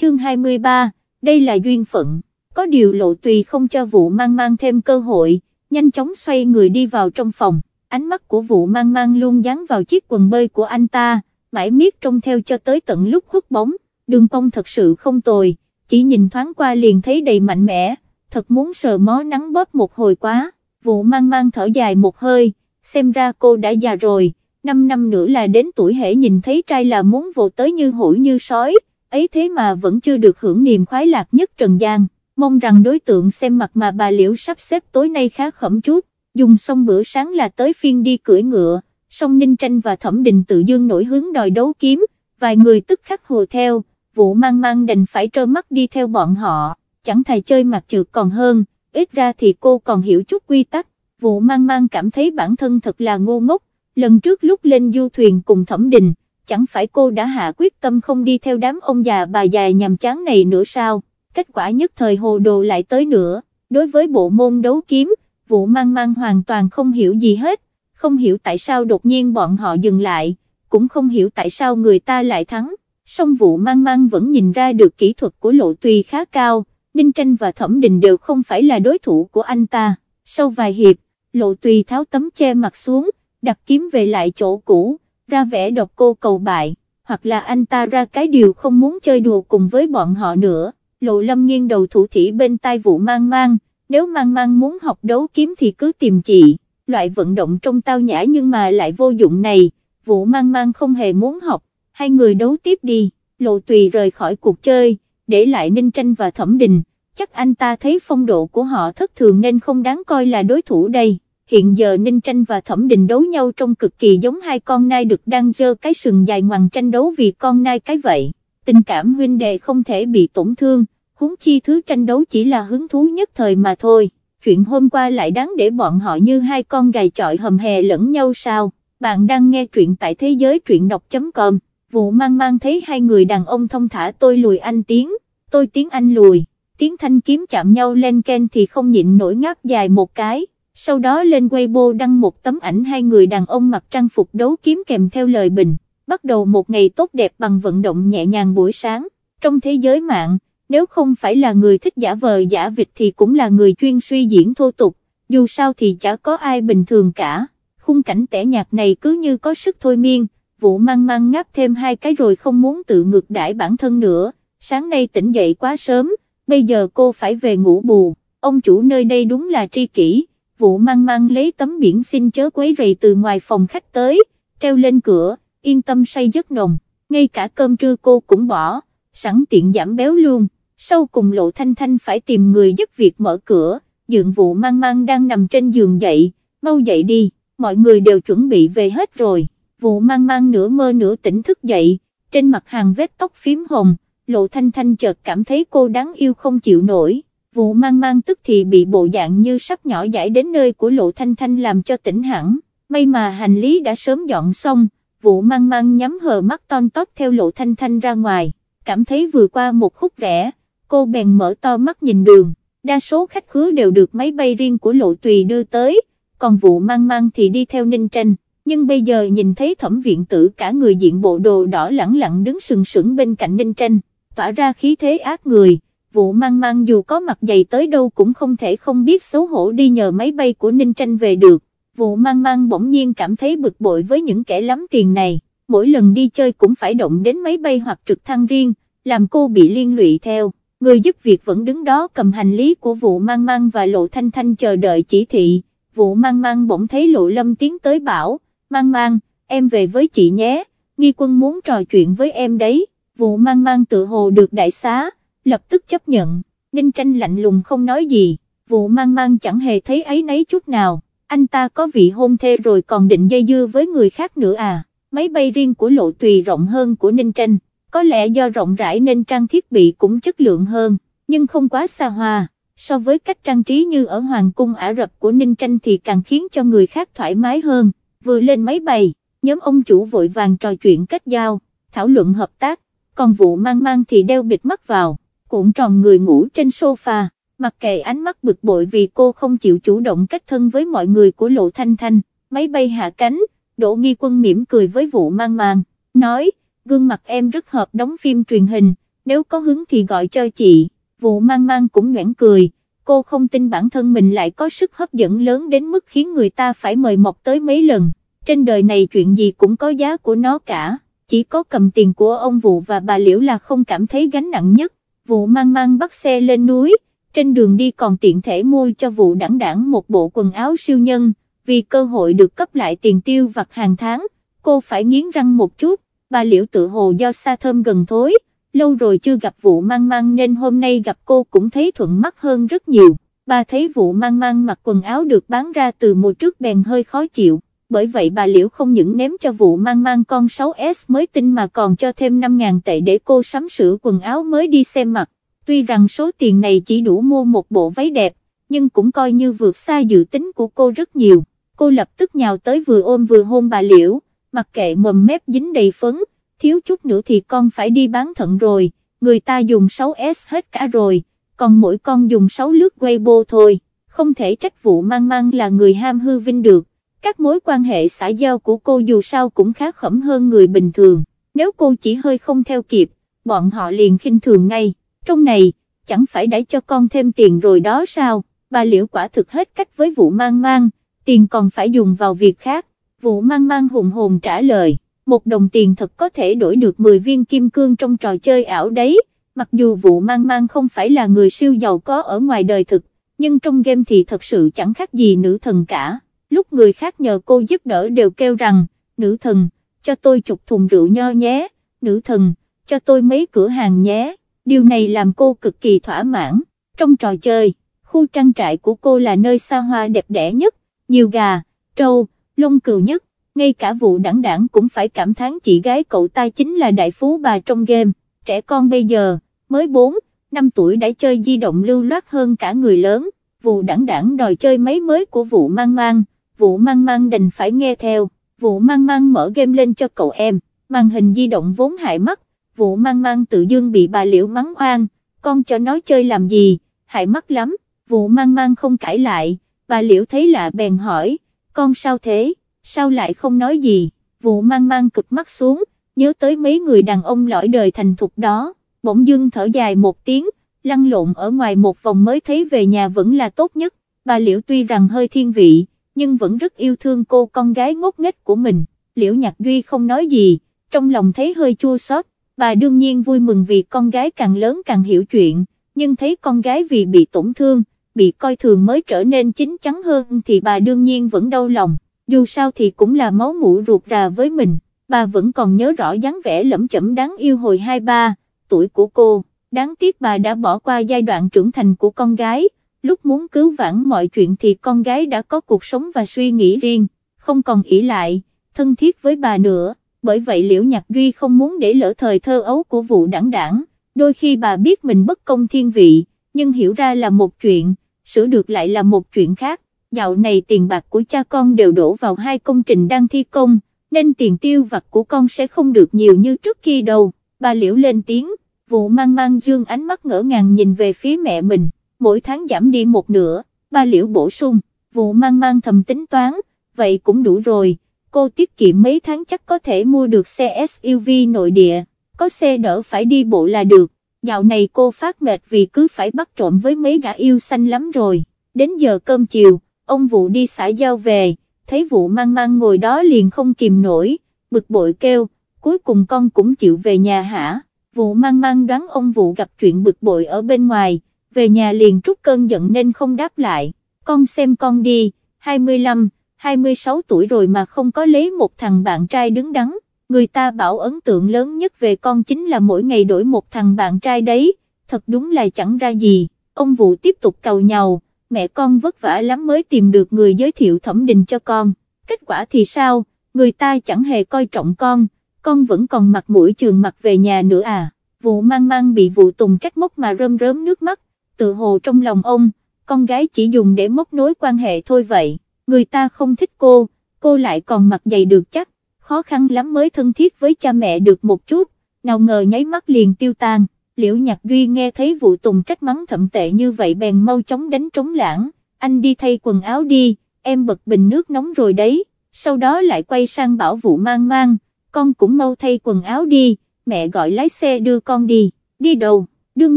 chương 23, đây là duyên phận, có điều lộ tùy không cho vụ mang mang thêm cơ hội, nhanh chóng xoay người đi vào trong phòng, ánh mắt của vụ mang mang luôn dán vào chiếc quần bơi của anh ta, mãi miết trông theo cho tới tận lúc khuất bóng, đường cong thật sự không tồi, chỉ nhìn thoáng qua liền thấy đầy mạnh mẽ, thật muốn sờ mó nắng bóp một hồi quá, vụ mang mang thở dài một hơi, xem ra cô đã già rồi, 5 năm nữa là đến tuổi hễ nhìn thấy trai là muốn vồ tới như hổ như sói, ấy thế mà vẫn chưa được hưởng niềm khoái lạc nhất trần gian, mong rằng đối tượng xem mặt mà bà Liễu sắp xếp tối nay khá khẩm chút, dùng xong bữa sáng là tới phiên đi cưỡi ngựa, song Ninh Tranh và Thẩm Đình tự dương nổi hướng đòi đấu kiếm, vài người tức khắc hồ theo, vụ mang mang đành phải trơ mắt đi theo bọn họ, chẳng thầy chơi mặt trượt còn hơn, ít ra thì cô còn hiểu chút quy tắc, vụ mang mang cảm thấy bản thân thật là ngu ngốc, lần trước lúc lên du thuyền cùng Thẩm Đình, chẳng phải cô đã hạ quyết tâm không đi theo đám ông già bà già nhàm chán này nữa sao, kết quả nhất thời hồ đồ lại tới nữa, đối với bộ môn đấu kiếm, vụ mang mang hoàn toàn không hiểu gì hết, không hiểu tại sao đột nhiên bọn họ dừng lại, cũng không hiểu tại sao người ta lại thắng, song vụ mang mang vẫn nhìn ra được kỹ thuật của lộ tùy khá cao, Ninh Tranh và Thẩm Đình đều không phải là đối thủ của anh ta, sau vài hiệp, lộ tùy tháo tấm che mặt xuống, đặt kiếm về lại chỗ cũ, ra vẻ độc cô cầu bại, hoặc là anh ta ra cái điều không muốn chơi đùa cùng với bọn họ nữa, lộ lâm nghiêng đầu thủ thỉ bên tai vụ mang mang, nếu mang mang muốn học đấu kiếm thì cứ tìm chị, loại vận động trong tao nhã nhưng mà lại vô dụng này, vụ mang mang không hề muốn học, hai người đấu tiếp đi, lộ tùy rời khỏi cuộc chơi, để lại Ninh Tranh và Thẩm Đình, chắc anh ta thấy phong độ của họ thất thường nên không đáng coi là đối thủ đây. Hiện giờ Ninh Tranh và Thẩm Đình đấu nhau trong cực kỳ giống hai con nai được đang dơ cái sừng dài ngoằng tranh đấu vì con nai cái vậy, tình cảm huynh đệ không thể bị tổn thương, huống chi thứ tranh đấu chỉ là hứng thú nhất thời mà thôi, chuyện hôm qua lại đáng để bọn họ như hai con gài chọi hầm hè lẫn nhau sao, bạn đang nghe truyện tại thế giới truyện đọc.com, vụ mang mang thấy hai người đàn ông thông thả tôi lùi anh tiếng, tôi tiếng anh lùi, tiếng thanh kiếm chạm nhau lên ken thì không nhịn nổi ngáp dài một cái. Sau đó lên Weibo đăng một tấm ảnh hai người đàn ông mặc trang phục đấu kiếm kèm theo lời bình, bắt đầu một ngày tốt đẹp bằng vận động nhẹ nhàng buổi sáng, trong thế giới mạng, nếu không phải là người thích giả vờ giả vịt thì cũng là người chuyên suy diễn thô tục, dù sao thì chả có ai bình thường cả, khung cảnh tẻ nhạc này cứ như có sức thôi miên, vụ mang mang ngáp thêm hai cái rồi không muốn tự ngược đãi bản thân nữa, sáng nay tỉnh dậy quá sớm, bây giờ cô phải về ngủ bù, ông chủ nơi đây đúng là tri kỷ, vụ mang mang lấy tấm biển xin chớ quấy rầy từ ngoài phòng khách tới, treo lên cửa, yên tâm say giấc nồng, ngay cả cơm trưa cô cũng bỏ, sẵn tiện giảm béo luôn. Sau cùng lộ thanh thanh phải tìm người giúp việc mở cửa, dượng vụ mang mang đang nằm trên giường dậy, mau dậy đi, mọi người đều chuẩn bị về hết rồi, vụ mang mang nửa mơ nửa tỉnh thức dậy, trên mặt hàng vết tóc phím hồng, lộ thanh thanh chợt cảm thấy cô đáng yêu không chịu nổi, vụ mang mang tức thì bị bộ dạng như sắp nhỏ giải đến nơi của lộ thanh thanh làm cho tỉnh hẳn, may mà hành lý đã sớm dọn xong, vụ mang mang nhắm hờ mắt ton tót theo lộ thanh thanh ra ngoài, cảm thấy vừa qua một khúc rẽ cô bèn mở to mắt nhìn đường, đa số khách khứa đều được máy bay riêng của lộ tùy đưa tới, còn vụ mang mang thì đi theo ninh tranh, nhưng bây giờ nhìn thấy thẩm viện tử cả người diện bộ đồ đỏ lẳng lặng đứng sừng sững bên cạnh ninh tranh, tỏa ra khí thế ác người, vụ mang mang dù có mặt dày tới đâu cũng không thể không biết xấu hổ đi nhờ máy bay của ninh tranh về được, vụ mang mang bỗng nhiên cảm thấy bực bội với những kẻ lắm tiền này, mỗi lần đi chơi cũng phải động đến máy bay hoặc trực thăng riêng, làm cô bị liên lụy theo. Người giúp việc vẫn đứng đó cầm hành lý của vụ mang mang và lộ thanh thanh chờ đợi chỉ thị, vụ mang mang bỗng thấy lộ lâm tiến tới bảo, mang mang, em về với chị nhé, nghi quân muốn trò chuyện với em đấy, vụ mang mang tự hồ được đại xá, lập tức chấp nhận, ninh tranh lạnh lùng không nói gì, vụ mang mang chẳng hề thấy ấy nấy chút nào, anh ta có vị hôn thê rồi còn định dây dưa với người khác nữa à, máy bay riêng của lộ tùy rộng hơn của ninh tranh. Có lẽ do rộng rãi nên trang thiết bị cũng chất lượng hơn, nhưng không quá xa hoa, so với cách trang trí như ở Hoàng cung Ả Rập của Ninh Tranh thì càng khiến cho người khác thoải mái hơn, vừa lên máy bay, nhóm ông chủ vội vàng trò chuyện kết giao, thảo luận hợp tác, còn vụ mang mang thì đeo bịt mắt vào, cuộn tròn người ngủ trên sofa, mặc kệ ánh mắt bực bội vì cô không chịu chủ động cách thân với mọi người của Lộ Thanh Thanh, máy bay hạ cánh, Đỗ Nghi Quân mỉm cười với vụ mang mang, nói, gương mặt em rất hợp đóng phim truyền hình, nếu có hứng thì gọi cho chị, vụ mang mang cũng nhoảng cười, cô không tin bản thân mình lại có sức hấp dẫn lớn đến mức khiến người ta phải mời mọc tới mấy lần, trên đời này chuyện gì cũng có giá của nó cả, chỉ có cầm tiền của ông vụ và bà Liễu là không cảm thấy gánh nặng nhất, vụ mang mang bắt xe lên núi, trên đường đi còn tiện thể mua cho vụ đẳng đẳng một bộ quần áo siêu nhân, vì cơ hội được cấp lại tiền tiêu vặt hàng tháng, cô phải nghiến răng một chút, bà Liễu tự hồ do xa thơm gần thối, lâu rồi chưa gặp vụ mang mang nên hôm nay gặp cô cũng thấy thuận mắt hơn rất nhiều, bà thấy vụ mang mang mặc quần áo được bán ra từ mùa trước bèn hơi khó chịu, bởi vậy bà Liễu không những ném cho vụ mang mang con 6S mới tinh mà còn cho thêm 5.000 tệ để cô sắm sửa quần áo mới đi xem mặt, tuy rằng số tiền này chỉ đủ mua một bộ váy đẹp, nhưng cũng coi như vượt xa dự tính của cô rất nhiều, cô lập tức nhào tới vừa ôm vừa hôn bà Liễu, mặc kệ mầm mép dính đầy phấn, thiếu chút nữa thì con phải đi bán thận rồi, người ta dùng 6S hết cả rồi, còn mỗi con dùng 6 lướt Weibo thôi, không thể trách vụ mang mang là người ham hư vinh được, các mối quan hệ xã giao của cô dù sao cũng khá khẩm hơn người bình thường, nếu cô chỉ hơi không theo kịp, bọn họ liền khinh thường ngay, trong này, chẳng phải đẩy cho con thêm tiền rồi đó sao, bà liễu quả thực hết cách với vụ mang mang, tiền còn phải dùng vào việc khác, vụ mang mang hùng hồn trả lời một đồng tiền thật có thể đổi được 10 viên kim cương trong trò chơi ảo đấy, mặc dù vụ mang mang không phải là người siêu giàu có ở ngoài đời thực, nhưng trong game thì thật sự chẳng khác gì nữ thần cả, lúc người khác nhờ cô giúp đỡ đều kêu rằng, nữ thần, cho tôi chục thùng rượu nho nhé, nữ thần, cho tôi mấy cửa hàng nhé, điều này làm cô cực kỳ thỏa mãn, trong trò chơi, khu trang trại của cô là nơi xa hoa đẹp đẽ nhất, nhiều gà, trâu, lông cừu nhất, ngay cả vụ đẳng đảng cũng phải cảm thán chị gái cậu ta chính là đại phú bà trong game, trẻ con bây giờ, mới 4, 5 tuổi đã chơi di động lưu loát hơn cả người lớn, vụ đẳng đảng đòi chơi máy mới của vụ mang mang, vụ mang mang đành phải nghe theo, vụ mang mang mở game lên cho cậu em, màn hình di động vốn hại mắt, vụ mang mang tự dương bị bà liễu mắng oan, con cho nó chơi làm gì, hại mắt lắm, vụ mang mang không cãi lại, bà liễu thấy lạ bèn hỏi, con sao thế? sao lại không nói gì, vụ mang mang cực mắt xuống, nhớ tới mấy người đàn ông lõi đời thành thục đó, bỗng dưng thở dài một tiếng, lăn lộn ở ngoài một vòng mới thấy về nhà vẫn là tốt nhất, bà Liễu tuy rằng hơi thiên vị, nhưng vẫn rất yêu thương cô con gái ngốc nghếch của mình, Liễu Nhạc Duy không nói gì, trong lòng thấy hơi chua xót, bà đương nhiên vui mừng vì con gái càng lớn càng hiểu chuyện, nhưng thấy con gái vì bị tổn thương, bị coi thường mới trở nên chín chắn hơn thì bà đương nhiên vẫn đau lòng. Dù sao thì cũng là máu mũ ruột rà với mình, bà vẫn còn nhớ rõ dáng vẻ lẫm chẩm đáng yêu hồi 23 tuổi của cô, đáng tiếc bà đã bỏ qua giai đoạn trưởng thành của con gái, lúc muốn cứu vãn mọi chuyện thì con gái đã có cuộc sống và suy nghĩ riêng, không còn ỷ lại, thân thiết với bà nữa, bởi vậy Liễu Nhạc Duy không muốn để lỡ thời thơ ấu của vụ đảng đảng, đôi khi bà biết mình bất công thiên vị, nhưng hiểu ra là một chuyện, sửa được lại là một chuyện khác. Dạo này tiền bạc của cha con đều đổ vào hai công trình đang thi công, nên tiền tiêu vặt của con sẽ không được nhiều như trước kia đâu, bà liễu lên tiếng, vụ mang mang dương ánh mắt ngỡ ngàng nhìn về phía mẹ mình, mỗi tháng giảm đi một nửa, Ba liễu bổ sung, vụ mang mang thầm tính toán, vậy cũng đủ rồi, cô tiết kiệm mấy tháng chắc có thể mua được xe SUV nội địa, có xe đỡ phải đi bộ là được, dạo này cô phát mệt vì cứ phải bắt trộm với mấy gã yêu xanh lắm rồi, đến giờ cơm chiều ông vụ đi xã giao về, thấy vụ mang mang ngồi đó liền không kìm nổi, bực bội kêu, cuối cùng con cũng chịu về nhà hả, vụ mang mang đoán ông vụ gặp chuyện bực bội ở bên ngoài, về nhà liền trút cơn giận nên không đáp lại, con xem con đi, 25, 26 tuổi rồi mà không có lấy một thằng bạn trai đứng đắn, người ta bảo ấn tượng lớn nhất về con chính là mỗi ngày đổi một thằng bạn trai đấy, thật đúng là chẳng ra gì, ông vũ tiếp tục cầu nhau mẹ con vất vả lắm mới tìm được người giới thiệu thẩm định cho con, kết quả thì sao, người ta chẳng hề coi trọng con, con vẫn còn mặt mũi trường mặt về nhà nữa à, vụ mang mang bị vụ tùng trách móc mà rơm rớm nước mắt, tự hồ trong lòng ông, con gái chỉ dùng để móc nối quan hệ thôi vậy, người ta không thích cô, cô lại còn mặt dày được chắc, khó khăn lắm mới thân thiết với cha mẹ được một chút, nào ngờ nháy mắt liền tiêu tan. Liễu Nhạc Duy nghe thấy vụ tùng trách mắng thậm tệ như vậy bèn mau chóng đánh trống lãng, anh đi thay quần áo đi, em bật bình nước nóng rồi đấy, sau đó lại quay sang bảo vụ mang mang, con cũng mau thay quần áo đi, mẹ gọi lái xe đưa con đi, đi đâu, đương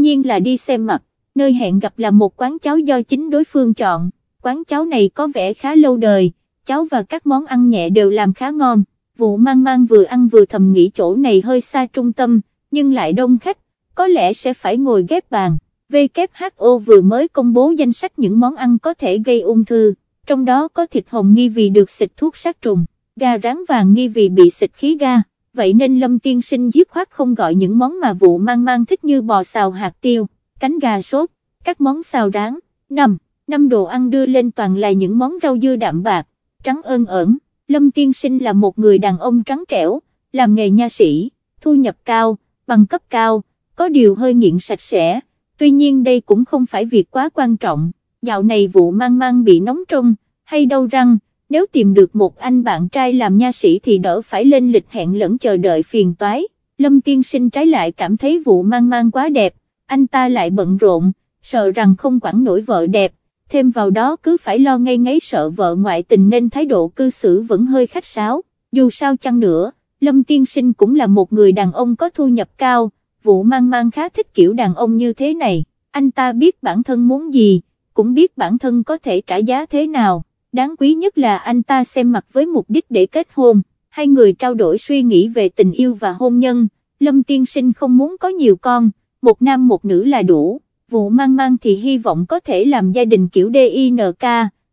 nhiên là đi xem mặt, nơi hẹn gặp là một quán cháo do chính đối phương chọn, quán cháo này có vẻ khá lâu đời, cháo và các món ăn nhẹ đều làm khá ngon, vụ mang mang vừa ăn vừa thầm nghĩ chỗ này hơi xa trung tâm, nhưng lại đông khách, có lẽ sẽ phải ngồi ghép bàn. WHO vừa mới công bố danh sách những món ăn có thể gây ung thư, trong đó có thịt hồng nghi vì được xịt thuốc sát trùng, gà rán vàng nghi vì bị xịt khí ga, vậy nên Lâm Tiên Sinh dứt khoát không gọi những món mà vụ mang mang thích như bò xào hạt tiêu, cánh gà sốt, các món xào rán, năm, năm đồ ăn đưa lên toàn là những món rau dưa đạm bạc, trắng ơn ẩn, Lâm Tiên Sinh là một người đàn ông trắng trẻo, làm nghề nha sĩ, thu nhập cao, bằng cấp cao, có điều hơi nghiện sạch sẽ, tuy nhiên đây cũng không phải việc quá quan trọng, dạo này vụ mang mang bị nóng trong, hay đau răng, nếu tìm được một anh bạn trai làm nha sĩ thì đỡ phải lên lịch hẹn lẫn chờ đợi phiền toái, Lâm Tiên Sinh trái lại cảm thấy vụ mang mang quá đẹp, anh ta lại bận rộn, sợ rằng không quản nổi vợ đẹp, thêm vào đó cứ phải lo ngay ngáy sợ vợ ngoại tình nên thái độ cư xử vẫn hơi khách sáo, dù sao chăng nữa, Lâm Tiên Sinh cũng là một người đàn ông có thu nhập cao, vụ mang mang khá thích kiểu đàn ông như thế này, anh ta biết bản thân muốn gì, cũng biết bản thân có thể trả giá thế nào, đáng quý nhất là anh ta xem mặt với mục đích để kết hôn, hai người trao đổi suy nghĩ về tình yêu và hôn nhân, Lâm Tiên Sinh không muốn có nhiều con, một nam một nữ là đủ, vụ mang mang thì hy vọng có thể làm gia đình kiểu DINK,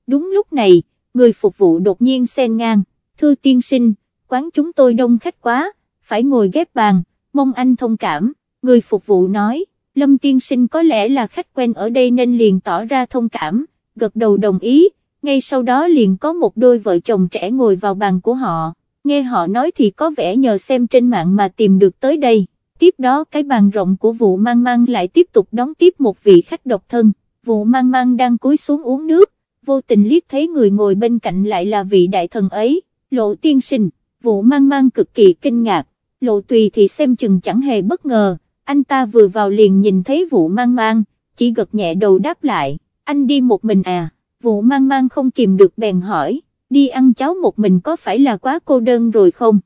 đúng lúc này, người phục vụ đột nhiên xen ngang, thưa tiên sinh, quán chúng tôi đông khách quá, phải ngồi ghép bàn, mong anh thông cảm, người phục vụ nói, Lâm tiên sinh có lẽ là khách quen ở đây nên liền tỏ ra thông cảm, gật đầu đồng ý, ngay sau đó liền có một đôi vợ chồng trẻ ngồi vào bàn của họ, nghe họ nói thì có vẻ nhờ xem trên mạng mà tìm được tới đây tiếp đó cái bàn rộng của vụ mang mang lại tiếp tục đón tiếp một vị khách độc thân, vụ mang mang đang cúi xuống uống nước, vô tình liếc thấy người ngồi bên cạnh lại là vị đại thần ấy, lộ tiên sinh, vụ mang mang cực kỳ kinh ngạc, lộ tùy thì xem chừng chẳng hề bất ngờ, anh ta vừa vào liền nhìn thấy vụ mang mang, chỉ gật nhẹ đầu đáp lại, anh đi một mình à, vụ mang mang không kìm được bèn hỏi, đi ăn cháo một mình có phải là quá cô đơn rồi không?